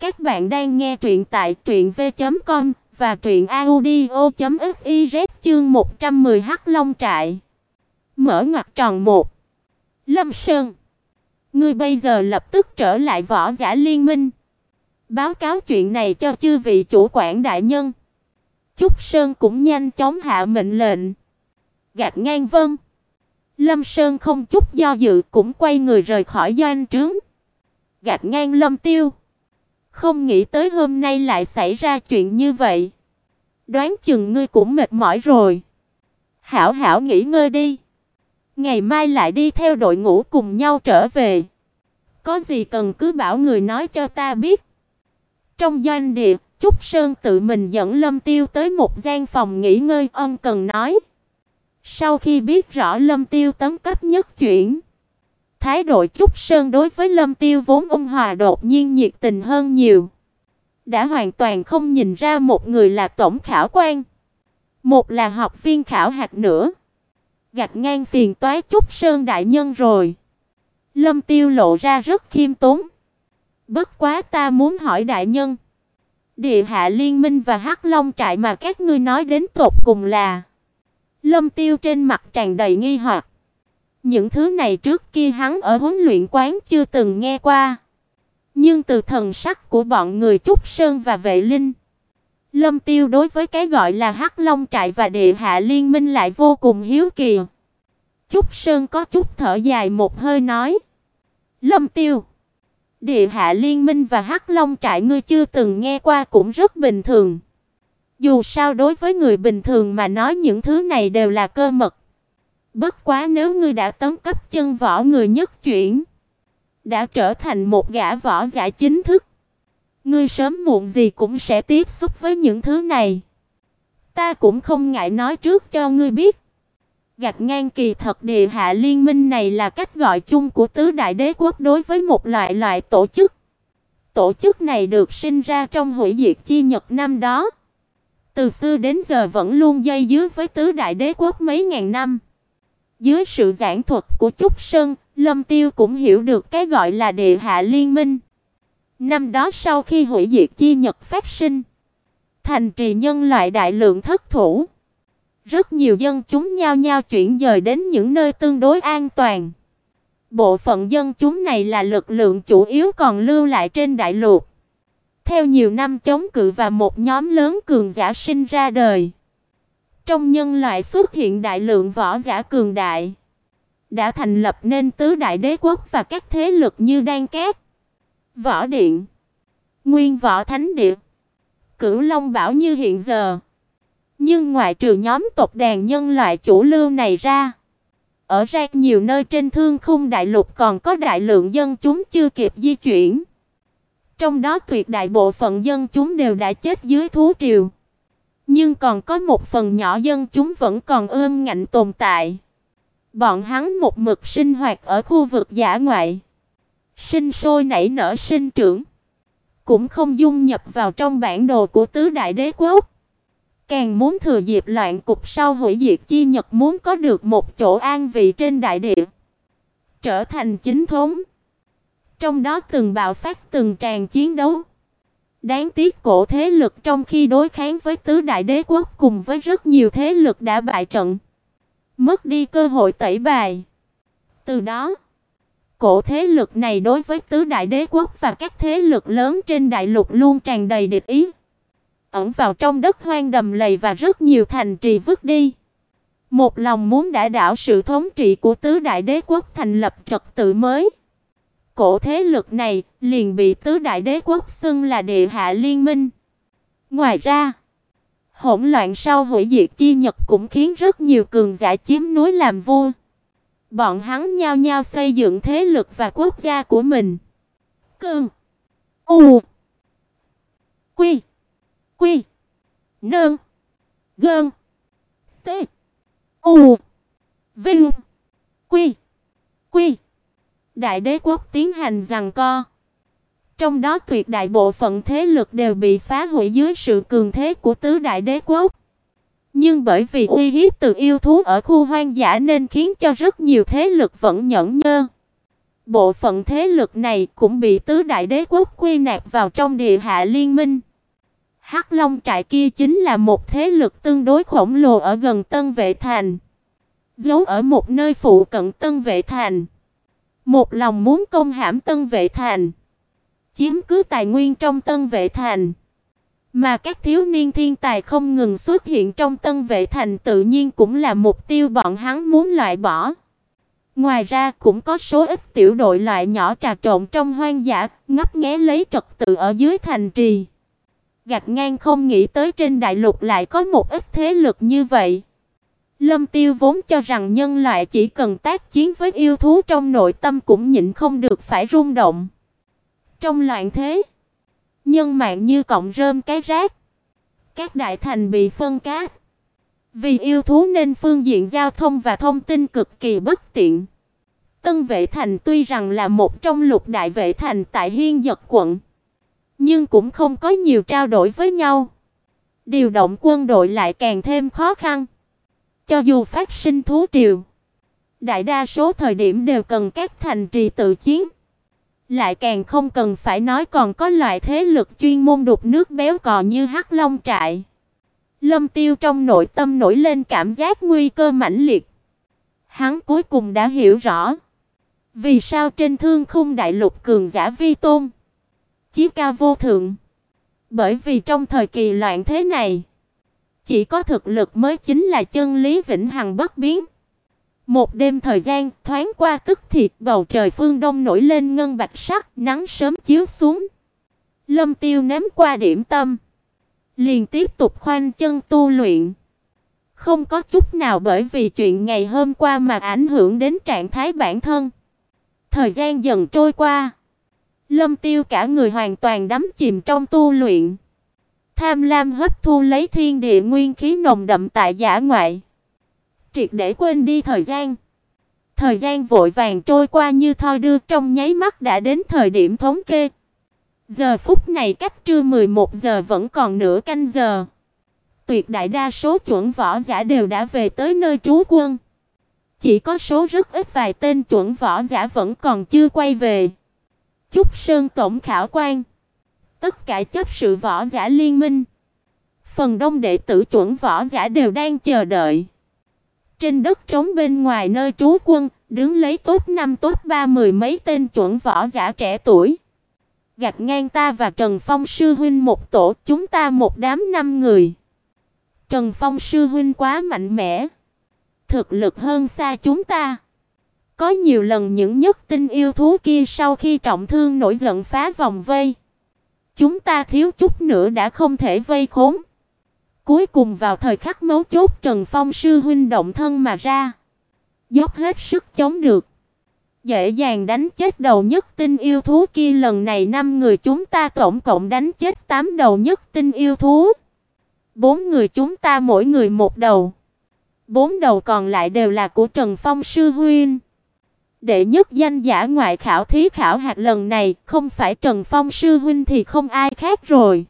Các bạn đang nghe truyện tại truyệnv.com và truyệnaudio.fiz chương 110 Hắc Long trại. Mở ngoặc tròn một. Lâm Sơn, ngươi bây giờ lập tức trở lại võ giả liên minh. Báo cáo chuyện này cho chư vị chủ quản đại nhân. Trúc Sơn cũng nhanh chóng hạ mệnh lệnh. Gạt ngang vân. Lâm Sơn không chút do dự cũng quay người rời khỏi doanh trướng. Gạt ngang Lâm Tiêu. Không nghĩ tới hôm nay lại xảy ra chuyện như vậy. Đoán chừng ngươi cũng mệt mỏi rồi. Hảo hảo nghỉ ngơi đi. Ngày mai lại đi theo đội ngũ cùng nhau trở về. Có gì cần cứ bảo người nói cho ta biết. Trong doanh địa, Trúc Sơn tự mình dẫn Lâm Tiêu tới một gian phòng nghỉ ngơi ân cần nói. Sau khi biết rõ Lâm Tiêu tấm cấp nhất chuyển, thái độ Trúc Sơn đối với Lâm Tiêu vốn ôn hòa đột nhiên nhiệt tình hơn nhiều. Đã hoàn toàn không nhìn ra một người là tổng khảo quan, một là học viên khảo hạch nữa. gạt ngang phiền toái Trúc Sơn đại nhân rồi. Lâm Tiêu lộ ra rất khiêm tốn. Bất quá ta muốn hỏi đại nhân, Địa hạ liên minh và Hắc Long trại mà các ngươi nói đến tột cùng là? Lâm Tiêu trên mặt tràn đầy nghi hoặc. Những thứ này trước kia hắn ở huấn luyện quán chưa từng nghe qua. Nhưng từ thần sắc của bọn người Trúc Sơn và Vệ Linh, Lâm Tiêu đối với cái gọi là Hắc Long trại và Địa Hạ Liên Minh lại vô cùng hiếu kỳ. Trúc Sơn có chút thở dài một hơi nói: "Lâm Tiêu, Địa Hạ Liên Minh và Hắc Long trại ngươi chưa từng nghe qua cũng rất bình thường. Dù sao đối với người bình thường mà nói những thứ này đều là cơ mật. Bất quá nếu ngươi đã tấn cấp chân võ người nhất chuyển, đã trở thành một gã võ giả chính thức, ngươi sớm muộn gì cũng sẽ tiếp xúc với những thứ này. Ta cũng không ngại nói trước cho ngươi biết. Gạch ngang kỳ thật địa hạ liên minh này là cách gọi chung của tứ đại đế quốc đối với một loại loại tổ chức. Tổ chức này được sinh ra trong hủy diệt chi nhật năm đó. Từ xưa đến giờ vẫn luôn dây dưa với tứ đại đế quốc mấy ngàn năm. Dưới sự giảng thuật của Trúc Sơn, Lâm Tiêu cũng hiểu được cái gọi là địa hạ liên minh. Năm đó sau khi hủy diệt chi nhật phát sinh, thành trì nhân loại đại lượng thất thủ. Rất nhiều dân chúng nhao nhao chuyển dời đến những nơi tương đối an toàn. Bộ phận dân chúng này là lực lượng chủ yếu còn lưu lại trên đại lục. Theo nhiều năm chống cự và một nhóm lớn cường giả sinh ra đời. Trong nhân loại xuất hiện đại lượng võ giả cường đại, đã thành lập nên tứ đại đế quốc và các thế lực như Đan Cát, Võ Điện, Nguyên Võ Thánh Địa, Cửu Long Bảo như hiện giờ. Nhưng ngoại trừ nhóm tộc đàn nhân loại chủ lưu này ra, ở ra nhiều nơi trên thương khung đại lục còn có đại lượng dân chúng chưa kịp di chuyển. Trong đó tuyệt đại bộ phận dân chúng đều đã chết dưới thú triều. Nhưng còn có một phần nhỏ dân chúng vẫn còn ương ngạnh tồn tại. Bọn hắn một mực sinh hoạt ở khu vực giả ngoại, sinh sôi nảy nở sinh trưởng, cũng không dung nhập vào trong bản đồ của tứ đại đế quốc. Càng muốn thừa dịp loạn cục sau hủy diệt chi Nhật muốn có được một chỗ an vị trên đại địa, trở thành chính thống. Trong đó từng bạo phát từng tràn chiến đấu. Đáng tiếc cổ thế lực trong khi đối kháng với tứ đại đế quốc cùng với rất nhiều thế lực đã bại trận, mất đi cơ hội tẩy bài. Từ đó, cổ thế lực này đối với tứ đại đế quốc và các thế lực lớn trên đại lục luôn tràn đầy địch ý ẩn vào trong đất hoang đầm lầy và rất nhiều thành trì vứt đi. Một lòng muốn đã đảo sự thống trị của tứ đại đế quốc thành lập trật tự mới. Cổ thế lực này liền bị tứ đại đế quốc xưng là địa hạ liên minh. Ngoài ra, hỗn loạn sau hủy diệt chi Nhật cũng khiến rất nhiều cường giả chiếm núi làm vua. Bọn hắn nhao nhao xây dựng thế lực và quốc gia của mình. Cường U Quy Quy. Nương. Gơn. T. U. Vinh. Quy. Quy. Đại đế quốc tiến hành giằng co. Trong đó tuyệt đại bộ phận thế lực đều bị phá hủy dưới sự cường thế của tứ đại đế quốc. Nhưng bởi vì uy hiếp từ yêu thú ở khu hoang dã nên khiến cho rất nhiều thế lực vẫn nhẫn nhơ. Bộ phận thế lực này cũng bị tứ đại đế quốc quy nạp vào trong địa hạ liên minh. Hắc Long trại kia chính là một thế lực tương đối khổng lồ ở gần Tân Vệ Thành, giấu ở một nơi phụ cận Tân Vệ Thành. Một lòng muốn công hãm Tân Vệ Thành, chiếm cứ tài nguyên trong Tân Vệ Thành. Mà các thiếu niên thiên tài không ngừng xuất hiện trong Tân Vệ Thành tự nhiên cũng là mục tiêu bọn hắn muốn loại bỏ. Ngoài ra cũng có số ít tiểu đội loại nhỏ trà trộn trong hoang dã, ngấp nghé lấy trật tự ở dưới thành trì. Gạt ngang không nghĩ tới trên đại lục lại có một ít thế lực như vậy. Lâm Tiêu vốn cho rằng nhân loại chỉ cần tác chiến với yêu thú trong nội tâm cũng nhịn không được phải rung động. Trong loạn thế, nhân mạng như cọng rơm cái rác. Các đại thành bị phân cát. Vì yêu thú nên phương diện giao thông và thông tin cực kỳ bất tiện. Tân Vệ Thành tuy rằng là một trong lục đại vệ thành tại Hiên Dật quận, nhưng cũng không có nhiều trao đổi với nhau. Điều động quân đội lại càng thêm khó khăn. Cho dù phát sinh thú triều, đại đa số thời điểm đều cần các thành trì tự chiến. Lại càng không cần phải nói còn có loại thế lực chuyên môn đục nước béo cò như Hắc Long trại. Lâm Tiêu trong nội tâm nổi lên cảm giác nguy cơ mãnh liệt. Hắn cuối cùng đã hiểu rõ, vì sao trên thương khung đại lục cường giả vi tôn, chí cao vô thượng. Bởi vì trong thời kỳ loạn thế này, chỉ có thực lực mới chính là chân lý vĩnh hằng bất biến. Một đêm thời gian thoáng qua tức thì bầu trời phương đông nổi lên ngân bạch sắc, nắng sớm chiếu xuống. Lâm Tiêu ném qua điểm tâm, liền tiếp tục khoanh chân tu luyện. Không có chút nào bởi vì chuyện ngày hôm qua mà ảnh hưởng đến trạng thái bản thân. Thời gian dần trôi qua, Lâm Tiêu cả người hoàn toàn đắm chìm trong tu luyện. Tham lam hấp thu lấy thiên địa nguyên khí nồng đậm tại giả ngoại triệt để quên đi thời gian. Thời gian vội vàng trôi qua như thoi đưa trong nháy mắt đã đến thời điểm thống kê. Giờ phút này cách trưa 11 giờ vẫn còn nửa canh giờ. Tuyệt đại đa số chuẩn võ giả đều đã về tới nơi trú quân. Chỉ có số rất ít vài tên chuẩn võ giả vẫn còn chưa quay về. Chúc Sơn tổng khảo quan. Tất cả chấp sự võ giả liên minh. Phần đông đệ tử chuẩn võ giả đều đang chờ đợi. Trên đất trống bên ngoài nơi trú quân, đứng lấy tốt năm tốt ba mười mấy tên chuẩn võ giả trẻ tuổi. Gạch ngang ta và Trần Phong sư huynh một tổ, chúng ta một đám năm người. Trần Phong sư huynh quá mạnh mẽ, thực lực hơn xa chúng ta. Có nhiều lần những nhất tinh yêu thú kia sau khi trọng thương nổi giận phá vòng vây. Chúng ta thiếu chút nữa đã không thể vây khốn. Cuối cùng vào thời khắc mấu chốt Trần Phong sư huynh động thân mà ra, dốc hết sức chống được, dễ dàng đánh chết đầu nhất tinh yêu thú kia lần này năm người chúng ta tổng cộng đánh chết 8 đầu nhất tinh yêu thú. Bốn người chúng ta mỗi người một đầu. Bốn đầu còn lại đều là của Trần Phong sư huynh. Đệ nhất danh giả ngoại khảo thí khảo hạt lần này, không phải Trần Phong sư huynh thì không ai khác rồi.